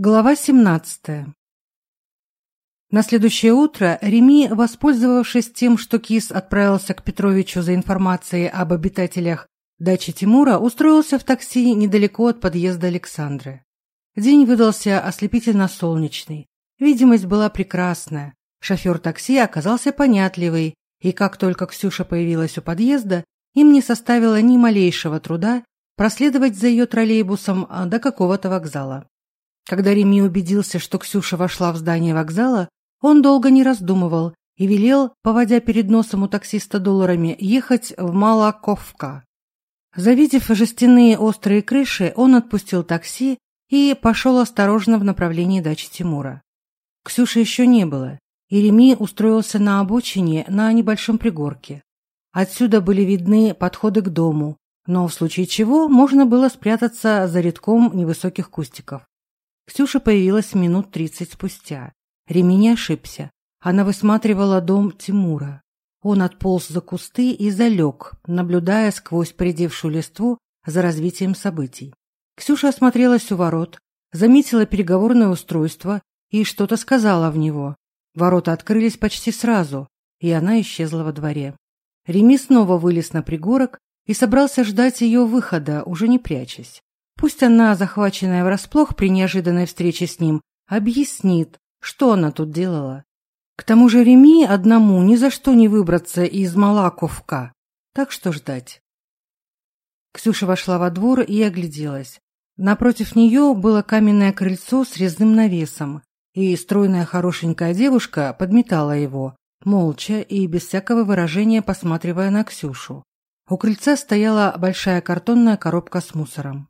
Глава 17. На следующее утро Реми, воспользовавшись тем, что Кис отправился к Петровичу за информацией об обитателях дачи Тимура, устроился в такси недалеко от подъезда Александры. День выдался ослепительно солнечный. Видимость была прекрасная. Шофер такси оказался понятливый, и как только Ксюша появилась у подъезда, им не составило ни малейшего труда проследовать за ее троллейбусом а, до какого-то вокзала. Когда Реми убедился, что Ксюша вошла в здание вокзала, он долго не раздумывал и велел, поводя перед носом у таксиста долларами, ехать в Малаковка. Завидев жестяные острые крыши, он отпустил такси и пошел осторожно в направлении дачи Тимура. Ксюши еще не было, и Реми устроился на обочине на небольшом пригорке. Отсюда были видны подходы к дому, но в случае чего можно было спрятаться за рядком невысоких кустиков. Ксюша появилась минут тридцать спустя. Ремень ошибся. Она высматривала дом Тимура. Он отполз за кусты и залег, наблюдая сквозь придевшую листву за развитием событий. Ксюша осмотрелась у ворот, заметила переговорное устройство и что-то сказала в него. Ворота открылись почти сразу, и она исчезла во дворе. Реми снова вылез на пригорок и собрался ждать ее выхода, уже не прячась. Пусть она, захваченная врасплох при неожиданной встрече с ним, объяснит, что она тут делала. К тому же Реми одному ни за что не выбраться из Малаковка, так что ждать. Ксюша вошла во двор и огляделась. Напротив нее было каменное крыльцо с резным навесом, и стройная хорошенькая девушка подметала его, молча и без всякого выражения посматривая на Ксюшу. У крыльца стояла большая картонная коробка с мусором.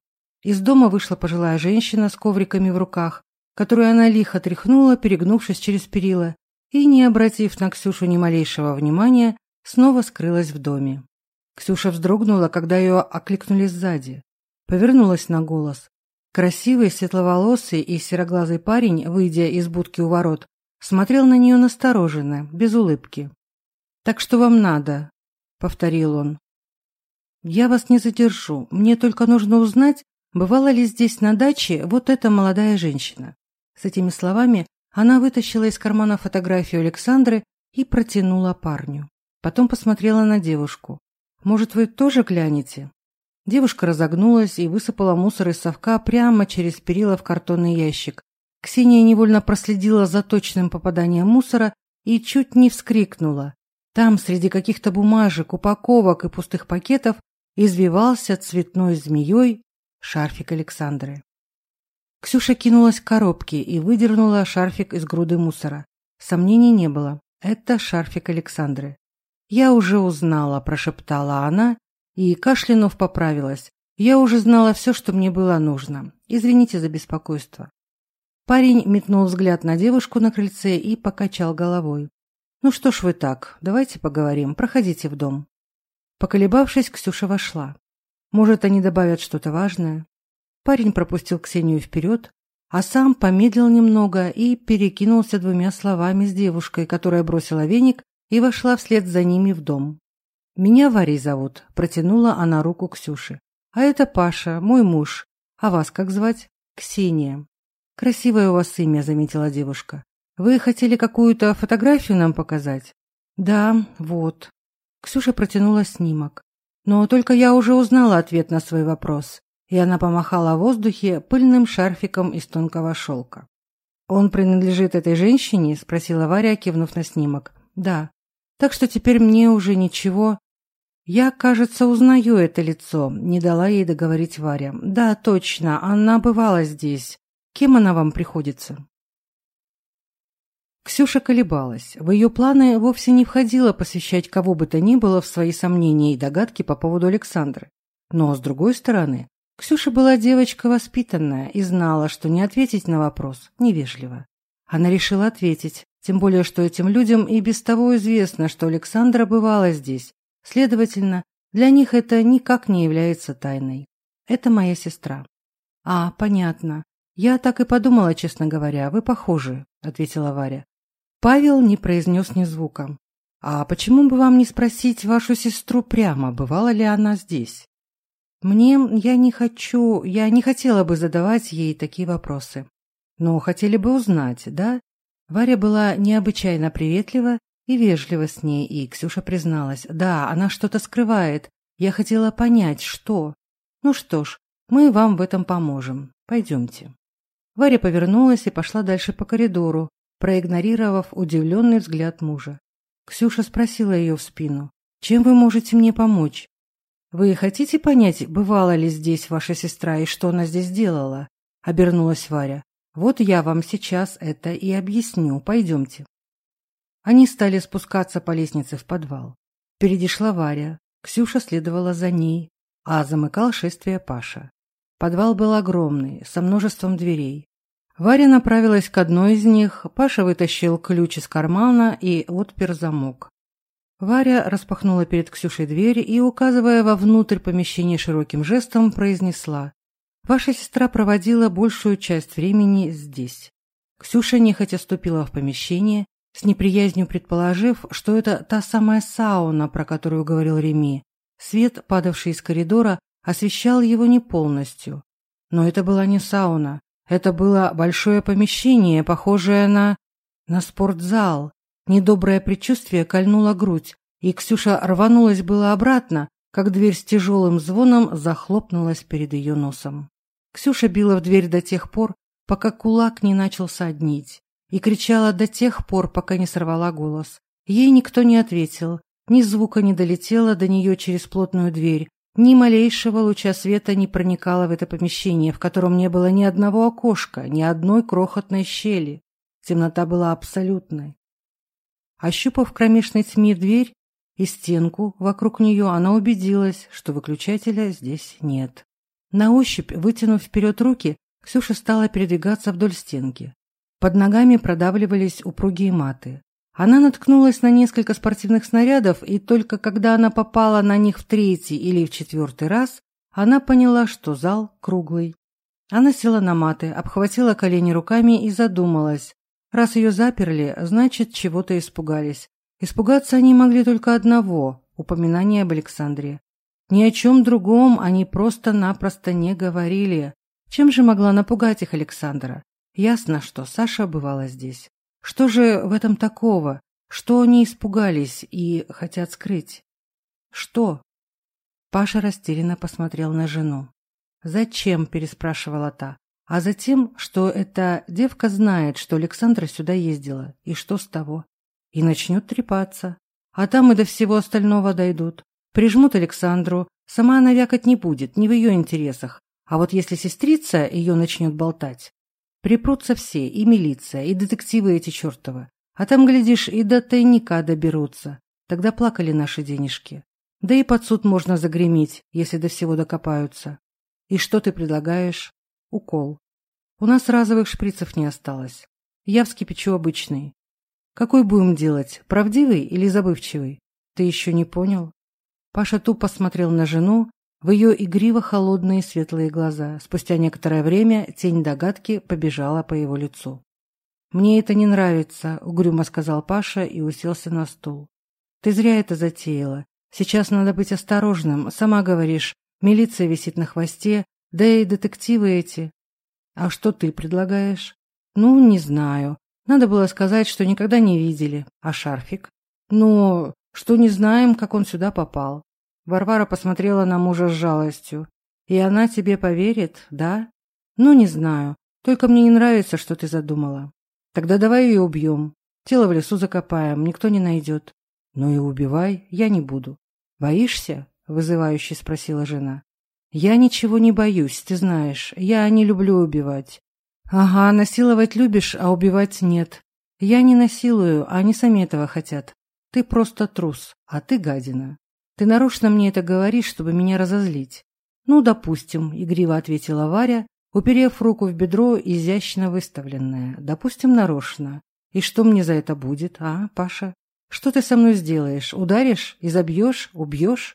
Из дома вышла пожилая женщина с ковриками в руках, которую она лихо тряхнула, перегнувшись через перила, и, не обратив на Ксюшу ни малейшего внимания, снова скрылась в доме. Ксюша вздрогнула, когда ее окликнули сзади. Повернулась на голос. Красивый, светловолосый и сероглазый парень, выйдя из будки у ворот, смотрел на нее настороженно, без улыбки. «Так что вам надо?» — повторил он. «Я вас не задержу. Мне только нужно узнать, Бывала ли здесь на даче вот эта молодая женщина? С этими словами она вытащила из кармана фотографию Александры и протянула парню. Потом посмотрела на девушку. «Может, вы тоже глянете?» Девушка разогнулась и высыпала мусор из совка прямо через перила в картонный ящик. Ксения невольно проследила за точным попаданием мусора и чуть не вскрикнула. Там, среди каких-то бумажек, упаковок и пустых пакетов, извивался цветной змеей шарфик Александры. Ксюша кинулась к коробке и выдернула шарфик из груды мусора. Сомнений не было. Это шарфик Александры. «Я уже узнала», – прошептала она и, кашлянув, поправилась. «Я уже знала все, что мне было нужно. Извините за беспокойство». Парень метнул взгляд на девушку на крыльце и покачал головой. «Ну что ж вы так, давайте поговорим, проходите в дом». Поколебавшись, Ксюша вошла. Может, они добавят что-то важное? Парень пропустил Ксению вперед, а сам помедлил немного и перекинулся двумя словами с девушкой, которая бросила веник и вошла вслед за ними в дом. «Меня Варей зовут», – протянула она руку Ксюше. «А это Паша, мой муж. А вас как звать?» «Ксения». «Красивое у вас имя», – заметила девушка. «Вы хотели какую-то фотографию нам показать?» «Да, вот». Ксюша протянула снимок. Но только я уже узнала ответ на свой вопрос, и она помахала в воздухе пыльным шарфиком из тонкого шелка. «Он принадлежит этой женщине?» – спросила Варя, кивнув на снимок. «Да. Так что теперь мне уже ничего...» «Я, кажется, узнаю это лицо», – не дала ей договорить Варя. «Да, точно, она бывала здесь. Кем она вам приходится?» Ксюша колебалась. В ее планы вовсе не входило посвящать кого бы то ни было в свои сомнения и догадки по поводу Александры. Но, с другой стороны, Ксюша была девочка воспитанная и знала, что не ответить на вопрос невежливо. Она решила ответить, тем более, что этим людям и без того известно, что Александра бывала здесь. Следовательно, для них это никак не является тайной. Это моя сестра. А, понятно. Я так и подумала, честно говоря, вы похожи, ответила Варя. Павел не произнес ни звука. «А почему бы вам не спросить вашу сестру прямо, бывала ли она здесь?» «Мне... я не хочу... я не хотела бы задавать ей такие вопросы». Но хотели бы узнать, да? Варя была необычайно приветлива и вежлива с ней, и Ксюша призналась. Да, она что-то скрывает. Я хотела понять, что. Ну что ж, мы вам в этом поможем. Пойдемте. Варя повернулась и пошла дальше по коридору, проигнорировав удивленный взгляд мужа. Ксюша спросила ее в спину. «Чем вы можете мне помочь?» «Вы хотите понять, бывала ли здесь ваша сестра и что она здесь делала?» Обернулась Варя. «Вот я вам сейчас это и объясню. Пойдемте». Они стали спускаться по лестнице в подвал. Впереди шла Варя, Ксюша следовала за ней, а замыкал шествие Паша. Варя направилась к одной из них, Паша вытащил ключ из кармана и отпер замок. Варя распахнула перед Ксюшей дверь и, указывая вовнутрь помещения широким жестом, произнесла «Ваша сестра проводила большую часть времени здесь». Ксюша нехотя ступила в помещение, с неприязнью предположив, что это та самая сауна, про которую говорил Реми. Свет, падавший из коридора, освещал его не полностью. Но это была не сауна. Это было большое помещение, похожее на... на спортзал. Недоброе предчувствие кольнуло грудь, и Ксюша рванулась было обратно, как дверь с тяжелым звоном захлопнулась перед ее носом. Ксюша била в дверь до тех пор, пока кулак не начал соднить, и кричала до тех пор, пока не сорвала голос. Ей никто не ответил, ни звука не долетело до нее через плотную дверь, ни малейшего луча света не проникало в это помещение, в котором не было ни одного окошка, ни одной крохотной щели. Темнота была абсолютной. Ощупав в кромешной тьме дверь и стенку вокруг нее, она убедилась, что выключателя здесь нет. На ощупь, вытянув вперед руки, Ксюша стала передвигаться вдоль стенки. Под ногами продавливались упругие маты. Она наткнулась на несколько спортивных снарядов, и только когда она попала на них в третий или в четвертый раз, она поняла, что зал круглый. Она села на маты, обхватила колени руками и задумалась. Раз ее заперли, значит, чего-то испугались. Испугаться они могли только одного – упоминания об Александре. Ни о чем другом они просто-напросто не говорили. Чем же могла напугать их Александра? Ясно, что Саша бывала здесь. Что же в этом такого? Что они испугались и хотят скрыть? Что? Паша растерянно посмотрел на жену. «Зачем?» – переспрашивала та. «А затем, что эта девка знает, что Александра сюда ездила, и что с того?» И начнет трепаться. А там и до всего остального дойдут. Прижмут Александру. Сама она вякать не будет, не в ее интересах. А вот если сестрица ее начнет болтать, Припрутся все, и милиция, и детективы эти чертовы. А там, глядишь, и до тайника доберутся. Тогда плакали наши денежки. Да и под суд можно загремить, если до всего докопаются. И что ты предлагаешь? Укол. У нас разовых шприцев не осталось. Я вскипячу обычный. Какой будем делать, правдивый или забывчивый? Ты еще не понял? Паша тупо смотрел на жену, в ее игриво-холодные светлые глаза. Спустя некоторое время тень догадки побежала по его лицу. «Мне это не нравится», — угрюмо сказал Паша и уселся на стул. «Ты зря это затеяла. Сейчас надо быть осторожным. Сама говоришь, милиция висит на хвосте, да и детективы эти. А что ты предлагаешь? Ну, не знаю. Надо было сказать, что никогда не видели. А шарфик? Ну, что не знаем, как он сюда попал. Варвара посмотрела на мужа с жалостью. «И она тебе поверит, да?» «Ну, не знаю. Только мне не нравится, что ты задумала. Тогда давай ее убьем. Тело в лесу закопаем, никто не найдет». «Ну и убивай, я не буду». «Боишься?» – вызывающе спросила жена. «Я ничего не боюсь, ты знаешь. Я не люблю убивать». «Ага, насиловать любишь, а убивать нет. Я не насилую, а они сами этого хотят. Ты просто трус, а ты гадина». Ты нарочно мне это говоришь, чтобы меня разозлить. Ну, допустим, игриво ответила Варя, уперев руку в бедро, изящно выставленное. Допустим, нарочно. И что мне за это будет, а, Паша? Что ты со мной сделаешь? Ударишь? Изобьешь? Убьешь?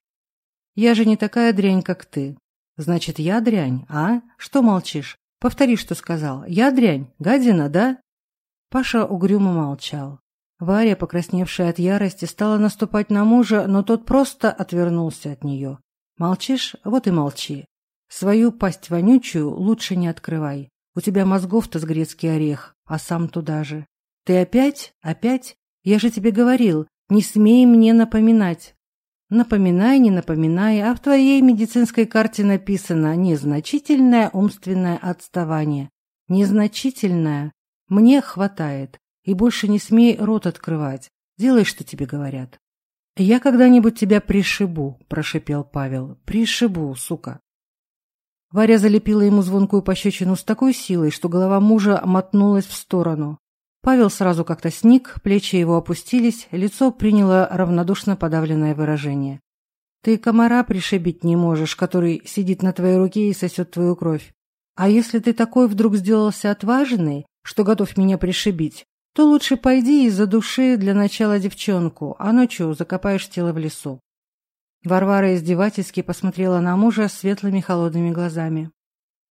Я же не такая дрянь, как ты. Значит, я дрянь, а? Что молчишь? Повтори, что сказал. Я дрянь, гадина, да? Паша угрюмо молчал. Варя, покрасневшая от ярости, стала наступать на мужа, но тот просто отвернулся от нее. «Молчишь? Вот и молчи. Свою пасть вонючую лучше не открывай. У тебя мозгов-то с грецкий орех, а сам туда же. Ты опять? Опять? Я же тебе говорил, не смей мне напоминать. Напоминай, не напоминай, а в твоей медицинской карте написано «незначительное умственное отставание». Незначительное. Мне хватает. и больше не смей рот открывать. Делай, что тебе говорят. Я когда-нибудь тебя пришибу, прошипел Павел. Пришибу, сука. Варя залепила ему звонкую пощечину с такой силой, что голова мужа мотнулась в сторону. Павел сразу как-то сник, плечи его опустились, лицо приняло равнодушно подавленное выражение. Ты комара пришибить не можешь, который сидит на твоей руке и сосет твою кровь. А если ты такой вдруг сделался отважный, что готов меня пришибить, то лучше пойди из-за души для начала девчонку, а ночью закопаешь тело в лесу. Варвара издевательски посмотрела на мужа светлыми холодными глазами.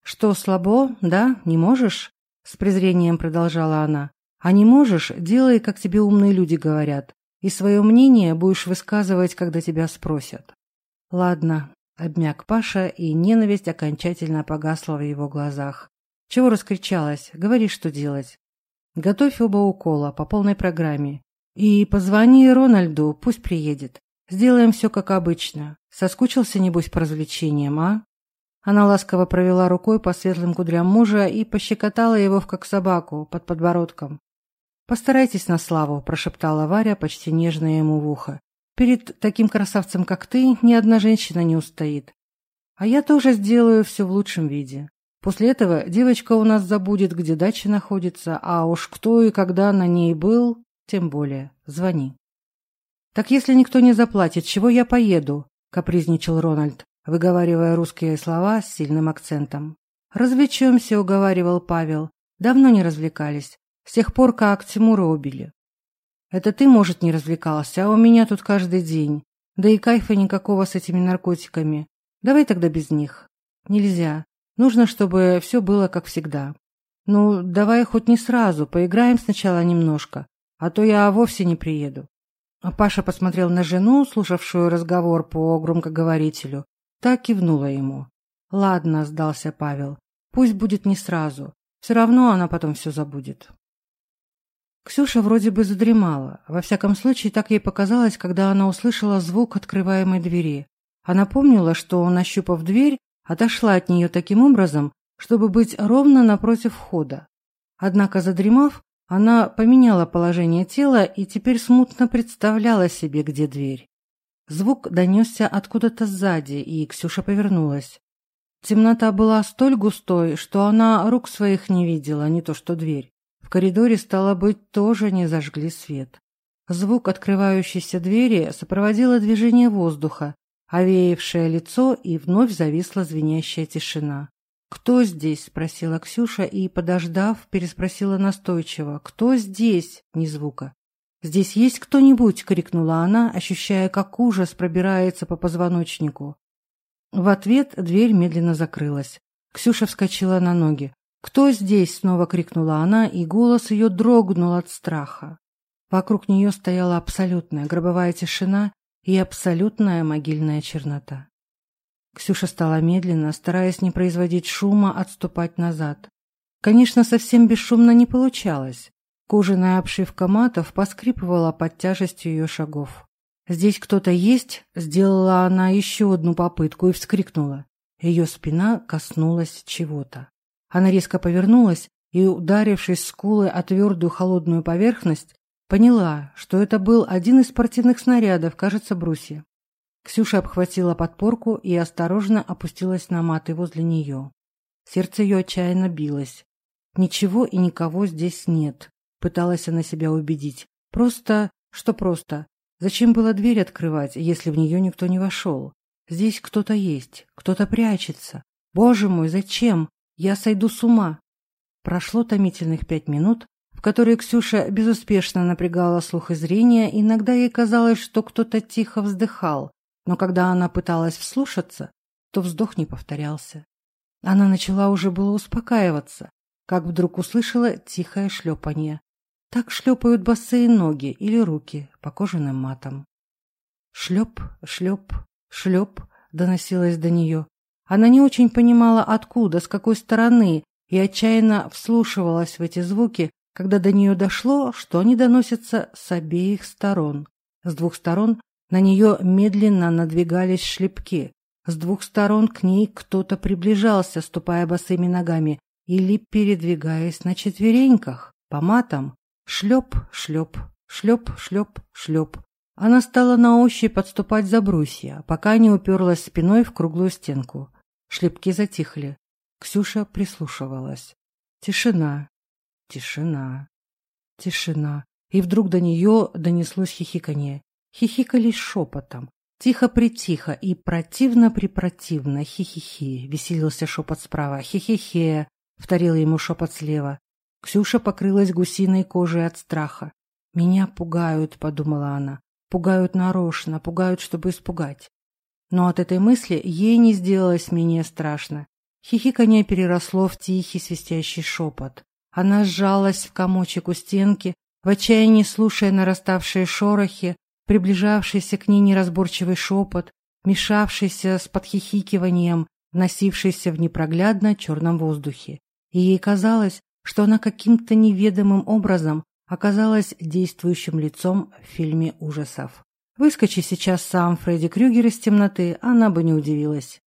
«Что, слабо, да? Не можешь?» С презрением продолжала она. «А не можешь? Делай, как тебе умные люди говорят. И свое мнение будешь высказывать, когда тебя спросят». «Ладно», — обмяк Паша, и ненависть окончательно погасла в его глазах. «Чего раскричалась? Говори, что делать. Готовь оба укола по полной программе. И позвони Рональду, пусть приедет. Сделаем все как обычно. Соскучился, небось, по развлечениям, а?» Она ласково провела рукой по светлым кудрям мужа и пощекотала его, как собаку, под подбородком. «Постарайтесь на славу», – прошептала Варя почти нежно ему в ухо. «Перед таким красавцем, как ты, ни одна женщина не устоит. А я тоже сделаю все в лучшем виде. После этого девочка у нас забудет, где дача находится, а уж кто и когда на ней был, тем более. Звони. Так если никто не заплатит, чего я поеду? капризничал Рональд, выговаривая русские слова с сильным акцентом. Развлечемся, уговаривал Павел. Давно не развлекались, с тех пор, как Тимура убили. Это ты, может, не развлекался, а у меня тут каждый день. Да и кайфа никакого с этими наркотиками. Давай тогда без них. Нельзя. Нужно, чтобы все было как всегда. Ну, давай хоть не сразу, поиграем сначала немножко, а то я вовсе не приеду. А Паша посмотрел на жену, слушавшую разговор по громкоговорителю. Та кивнула ему. «Ладно», — сдался Павел. «Пусть будет не сразу. Все равно она потом все забудет». Ксюша вроде бы задремала. Во всяком случае, так ей показалось, когда она услышала звук открываемой двери. Она помнила, что, нащупав дверь, Отошла от нее таким образом, чтобы быть ровно напротив входа. Однако, задремав, она поменяла положение тела и теперь смутно представляла себе, где дверь. Звук донесся откуда-то сзади, и Ксюша повернулась. Темнота была столь густой, что она рук своих не видела, не то что дверь. В коридоре, стало быть, тоже не зажгли свет. Звук открывающейся двери сопроводило движение воздуха, овеявшее лицо и вновь зависла звенящая тишина. «Кто здесь?» – спросила Ксюша и, подождав, переспросила настойчиво. «Кто здесь?» – ни звука. «Здесь есть кто-нибудь?» – крикнула она, ощущая, как ужас пробирается по позвоночнику. В ответ дверь медленно закрылась. Ксюша вскочила на ноги. «Кто здесь?» – снова крикнула она, и голос ее дрогнул от страха. Вокруг нее стояла абсолютная гробовая тишина, и абсолютная могильная чернота. Ксюша стала медленно, стараясь не производить шума, отступать назад. Конечно, совсем бесшумно не получалось. Кожаная обшивка матов поскрипывала под тяжестью ее шагов. «Здесь кто-то есть?» – сделала она еще одну попытку и вскрикнула. Ее спина коснулась чего-то. Она резко повернулась и, ударившись скулой о твердую холодную поверхность, Поняла, что это был один из спортивных снарядов, кажется, брусья. Ксюша обхватила подпорку и осторожно опустилась на маты возле нее. Сердце ее отчаянно билось. «Ничего и никого здесь нет», — пыталась она себя убедить. «Просто... что просто? Зачем было дверь открывать, если в нее никто не вошел? Здесь кто-то есть, кто-то прячется. Боже мой, зачем? Я сойду с ума!» Прошло томительных пять минут, которых Ксюша безуспешно напрягала слух и зрение, иногда ей казалось, что кто-то тихо вздыхал, но когда она пыталась вслушаться, то вздох не повторялся. Она начала уже было успокаиваться, как вдруг услышала тихое шлепанье. Так шлепают босые ноги или руки по кожаным матам. Шлеп, шлеп, шлеп доносилось до нее. Она не очень понимала, откуда, с какой стороны, и отчаянно вслушивалась в эти звуки, когда до нее дошло, что они доносятся с обеих сторон. С двух сторон на нее медленно надвигались шлепки. С двух сторон к ней кто-то приближался, ступая босыми ногами или передвигаясь на четвереньках, по матам. Шлеп, шлеп, шлеп, шлеп, шлеп. Она стала на ощупь подступать за брусья, пока не уперлась спиной в круглую стенку. Шлепки затихли. Ксюша прислушивалась. Тишина, тишина, тишина. И вдруг до нее донеслось хихиканье. Хихикали шепотом. Тихо-притихо и противно-припротивно. Хи-хи-хи. Веселился шепот справа. Хи-хи-хе. Вторила ему шепот слева. Ксюша покрылась гусиной кожей от страха. «Меня пугают», — подумала она. «Пугают нарочно, пугают, чтобы испугать». Но от этой мысли ей не сделалось менее страшно. Хихиканье переросло в тихий свистящий шепот. Она сжалась Она сжалась в комочек у стенки, в отчаянии слушая нараставшие шорохи, приближавшийся к ней неразборчивый шепот, мешавшийся с подхихикиванием, носившийся в непроглядно черном воздухе. И ей казалось, что она каким-то неведомым образом оказалась действующим лицом в фильме ужасов. Выскочи сейчас сам Фредди Крюгер из темноты, она бы не удивилась.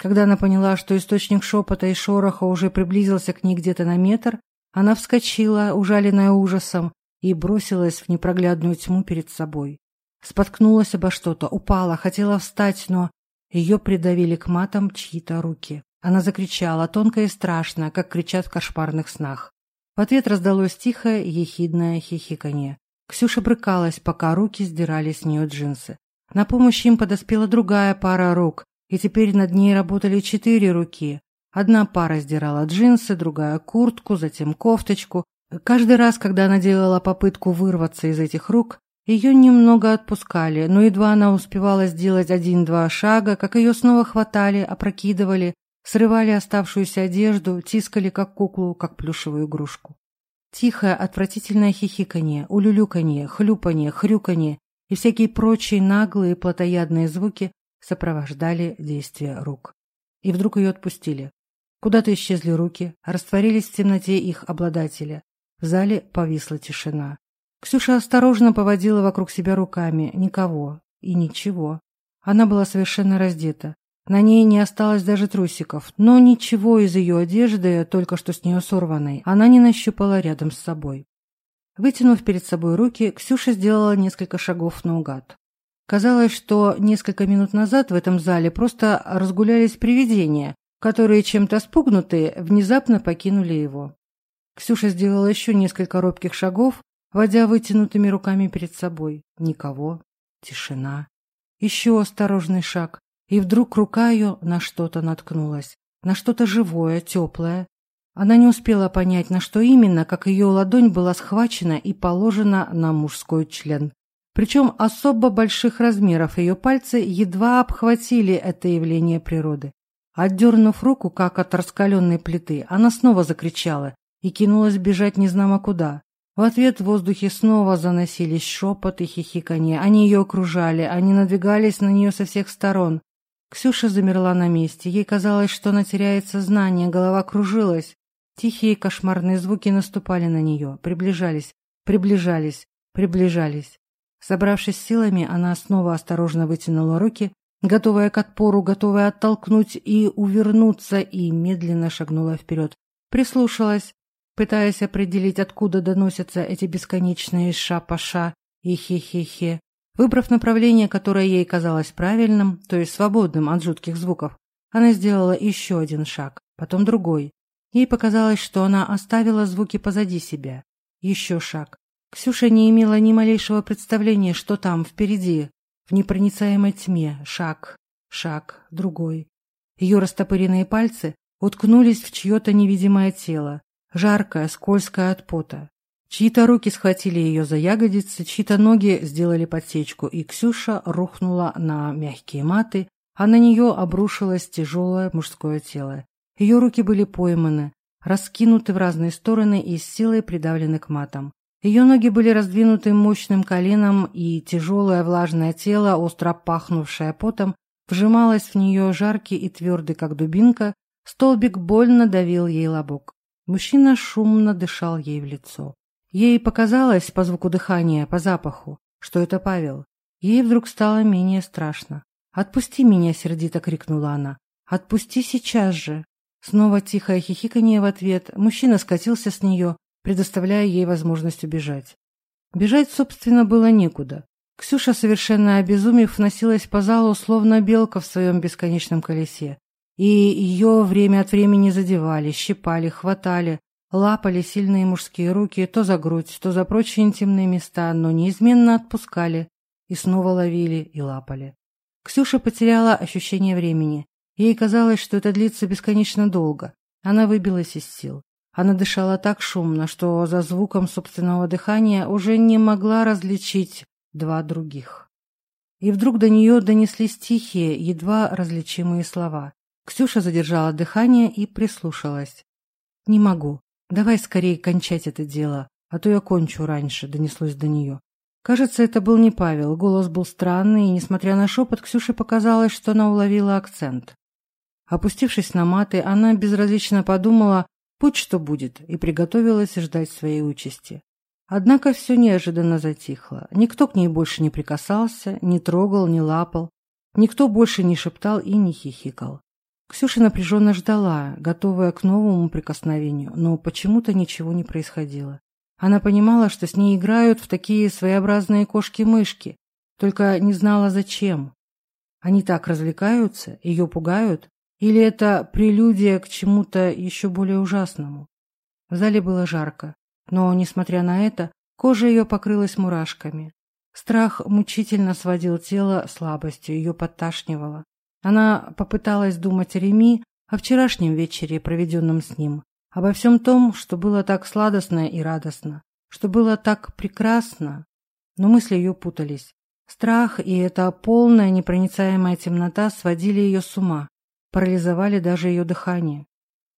Когда она поняла, что источник шепота и шороха уже приблизился к ней где-то на метр, она вскочила, ужаленная ужасом, и бросилась в непроглядную тьму перед собой. Споткнулась обо что-то, упала, хотела встать, но ее придавили к матам чьи-то руки. Она закричала, тонко и страшно, как кричат в кошмарных снах. В ответ раздалось тихое, ехидное хихиканье. Ксюша брыкалась, пока руки сдирали с нее джинсы. На помощь им подоспела другая пара рук, и теперь над ней работали четыре руки. Одна пара сдирала джинсы, другая куртку, затем кофточку. Каждый раз, когда она делала попытку вырваться из этих рук, ее немного отпускали, но едва она успевала сделать один-два шага, как ее снова хватали, опрокидывали, срывали оставшуюся одежду, тискали как куклу, как плюшевую игрушку. Тихое, отвратительное хихиканье, улюлюканье, хлюпанье, хрюканье и всякие прочие наглые плотоядные звуки сопровождали действия рук. И вдруг ее отпустили. Куда-то исчезли руки, растворились в темноте их обладателя. В зале повисла тишина. Ксюша осторожно поводила вокруг себя руками. Никого. И ничего. Она была совершенно раздета. На ней не осталось даже трусиков, но ничего из ее одежды, только что с нее сорванной, она не нащупала рядом с собой. Вытянув перед собой руки, Ксюша сделала несколько шагов наугад. Казалось, что несколько минут назад в этом зале просто разгулялись привидения, которые чем-то спугнутые внезапно покинули его. Ксюша сделала еще несколько робких шагов, водя вытянутыми руками перед собой. Никого. Тишина. Еще осторожный шаг. И вдруг рука ее на что-то наткнулась. На что-то живое, теплое. Она не успела понять, на что именно, как ее ладонь была схвачена и положена на мужской член. Причем особо больших размеров ее пальцы едва обхватили это явление природы. Отдернув руку, как от раскаленной плиты, она снова закричала и кинулась бежать незнамо куда. В ответ в воздухе снова заносились шепот и хихиканье. Они ее окружали, они надвигались на нее со всех сторон. Ксюша замерла на месте. Ей казалось, что она теряет сознание, голова кружилась. Тихие кошмарные звуки наступали на нее, приближались, приближались, приближались. Собравшись силами, она снова осторожно вытянула руки, готовая к отпору, готовая оттолкнуть и увернуться, и медленно шагнула вперед. Прислушалась, пытаясь определить, откуда доносятся эти бесконечные ша-паша и хе-хе-хе. Выбрав направление, которое ей казалось правильным, то есть свободным от жутких звуков, она сделала еще один шаг, потом другой. Ей показалось, что она оставила звуки позади себя. Еще шаг. Ксюша не имела ни малейшего представления, что там, впереди, в непроницаемой тьме, шаг, шаг, другой. Ее растопыренные пальцы уткнулись в чье-то невидимое тело, жаркое, скользкое от пота. Чьи-то руки схватили ее за ягодицы, чьи-то ноги сделали подсечку, и Ксюша рухнула на мягкие маты, а на нее обрушилось тяжелое мужское тело. Ее руки были пойманы, раскинуты в разные стороны и с силой придавлены к матам. Ее ноги были раздвинуты мощным коленом, и тяжелое влажное тело, остро пахнувшее потом, вжималось в нее жаркий и твердый, как дубинка, Столбик больно давил ей лобок. Мужчина шумно дышал ей в лицо. Ей показалось по звуку дыхания, по запаху, что это Павел. Ей вдруг стало менее страшно. «Отпусти меня!» — сердито крикнула она. «Отпусти сейчас же!» Снова тихое хихиканье в ответ. Мужчина скатился с нее, предоставляя ей возможность убежать. Бежать, собственно, было некуда. Ксюша, совершенно обезумев, носилась по залу, словно белка в своем бесконечном колесе. И ее время от времени задевали, щипали, хватали, лапали сильные мужские руки то за грудь, то за прочие интимные места, но неизменно отпускали и снова ловили и лапали. Ксюша потеряла ощущение времени. Ей казалось, что это длится бесконечно долго. Она выбилась из сил. Она дышала так шумно, что за звуком собственного дыхания уже не могла различить два других. И вдруг до нее донеслись тихие, едва различимые слова. Ксюша задержала дыхание и прислушалась. «Не могу. Давай скорее кончать это дело, а то я кончу раньше», — донеслось до нее. Кажется, это был не Павел. Голос был странный, и, несмотря на шепот, Ксюше показалось, что она уловила акцент. Опустившись на маты, она безразлично подумала, Путь что будет, и приготовилась ждать своей участи. Однако все неожиданно затихло. Никто к ней больше не прикасался, не трогал, не лапал. Никто больше не шептал и не хихикал. Ксюша напряженно ждала, готовая к новому прикосновению, но почему-то ничего не происходило. Она понимала, что с ней играют в такие своеобразные кошки-мышки, только не знала зачем. Они так развлекаются, ее пугают, или это прелюдия к чему-то еще более ужасному? В зале было жарко, но, несмотря на это, кожа ее покрылась мурашками. Страх мучительно сводил тело слабостью, ее подташнивало. Она попыталась думать о Реми, о вчерашнем вечере, проведенном с ним, обо всем том, что было так сладостно и радостно, что было так прекрасно. Но мысли ее путались. Страх и эта полная непроницаемая темнота сводили ее с ума парализовали даже ее дыхание.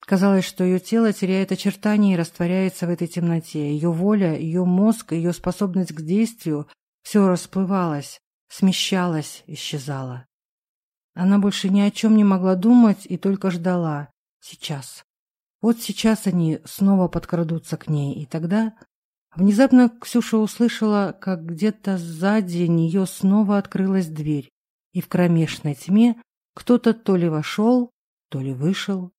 Казалось, что ее тело теряет очертания и растворяется в этой темноте. Ее воля, ее мозг, ее способность к действию – все расплывалось, смещалось, исчезало. Она больше ни о чем не могла думать и только ждала. Сейчас. Вот сейчас они снова подкрадутся к ней, и тогда... Внезапно Ксюша услышала, как где-то сзади нее снова открылась дверь, и в кромешной тьме кто-то то ли вошел, то ли вышел.